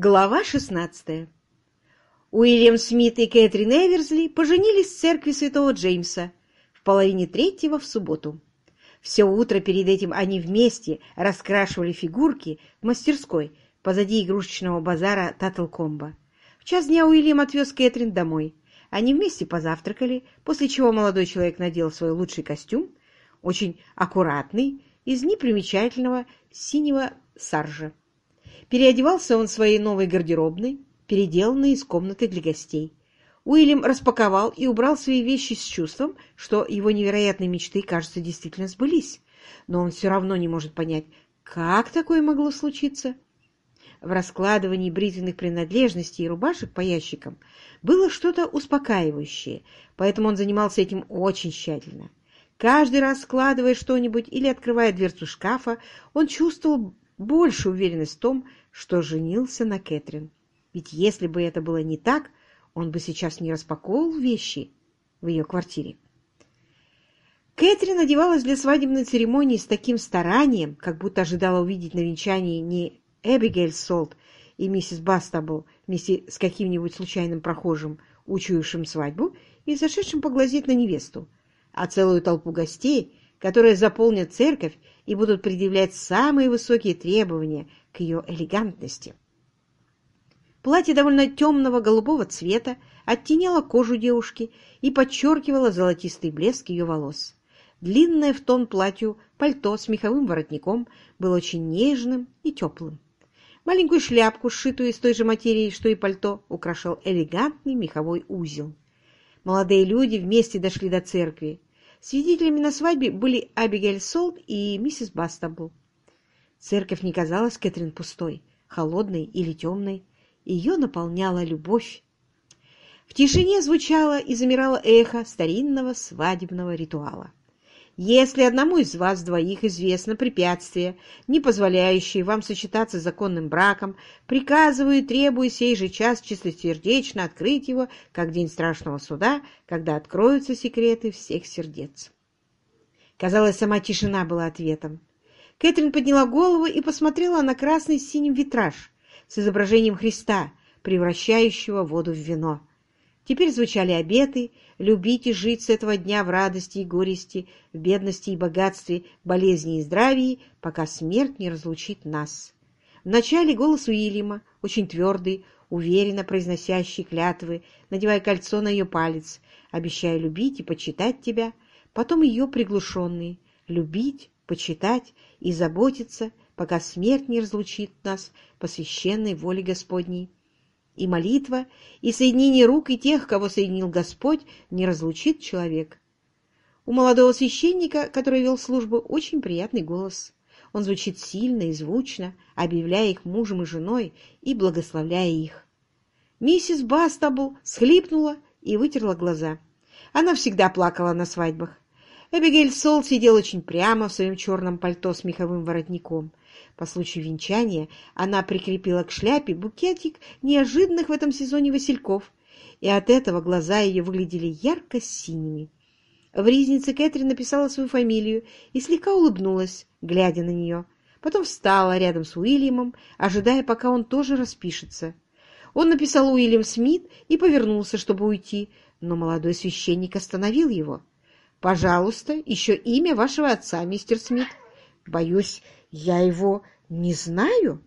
Глава 16 Уильям Смит и Кэтрин Эверсли поженились в церкви святого Джеймса в половине третьего в субботу. Все утро перед этим они вместе раскрашивали фигурки в мастерской позади игрушечного базара Таттлкомба. В час дня Уильям отвез Кэтрин домой. Они вместе позавтракали, после чего молодой человек надел свой лучший костюм, очень аккуратный, из непримечательного синего саржа. Переодевался он в своей новой гардеробной, переделанной из комнаты для гостей. Уильям распаковал и убрал свои вещи с чувством, что его невероятные мечты, кажется, действительно сбылись. Но он все равно не может понять, как такое могло случиться. В раскладывании бритвенных принадлежностей и рубашек по ящикам было что-то успокаивающее, поэтому он занимался этим очень тщательно. Каждый раз, складывая что-нибудь или открывая дверцу шкафа, он чувствовал больше уверенность в том, что женился на Кэтрин. Ведь если бы это было не так, он бы сейчас не распаковывал вещи в ее квартире. Кэтрин одевалась для свадебной церемонии с таким старанием, как будто ожидала увидеть на венчании не Эбигейль Солт и миссис Бастабл вместе с каким-нибудь случайным прохожим, учуявшим свадьбу и зашедшим поглазеть на невесту, а целую толпу гостей, которые заполнят церковь и будут предъявлять самые высокие требования к ее элегантности. Платье довольно темного голубого цвета оттеняло кожу девушки и подчеркивало золотистый блеск ее волос. Длинное в тон платью пальто с меховым воротником было очень нежным и теплым. Маленькую шляпку, сшитую из той же материи, что и пальто, украшал элегантный меховой узел. Молодые люди вместе дошли до церкви. Свидетелями на свадьбе были Абигель Солт и миссис Бастабл. Церковь не казалась Кэтрин пустой, холодной или темной. Ее наполняла любовь. В тишине звучало и замирало эхо старинного свадебного ритуала. Если одному из вас двоих известно препятствие, не позволяющее вам сочетаться с законным браком, приказываю и требую сей же час чистосердечно открыть его, как день страшного суда, когда откроются секреты всех сердец. Казалось, сама тишина была ответом. Кэтрин подняла голову и посмотрела на красный синим витраж с изображением Христа, превращающего воду в вино. Теперь звучали обеты любить и жить с этого дня в радости и горести, в бедности и богатстве, болезни и здравии, пока смерть не разлучит нас. Вначале голос Уильяма, очень твердый, уверенно произносящий клятвы, надевая кольцо на ее палец, обещая любить и почитать тебя, потом ее приглушенный, любить, почитать и заботиться, пока смерть не разлучит нас по священной воле Господней и молитва, и соединение рук и тех, кого соединил Господь, не разлучит человек. У молодого священника, который вел службу, очень приятный голос. Он звучит сильно и звучно, объявляя их мужем и женой и благословляя их. Миссис Бастабл схлипнула и вытерла глаза. Она всегда плакала на свадьбах. Эбигейль Сол сидел очень прямо в своем черном пальто с меховым воротником. По случаю венчания она прикрепила к шляпе букетик неожиданных в этом сезоне васильков, и от этого глаза ее выглядели ярко-синими. В ризнице Кэтрин написала свою фамилию и слегка улыбнулась, глядя на нее. Потом встала рядом с Уильямом, ожидая, пока он тоже распишется. Он написал Уильям Смит и повернулся, чтобы уйти, но молодой священник остановил его. «Пожалуйста, еще имя вашего отца, мистер Смит». «Боюсь, я его не знаю.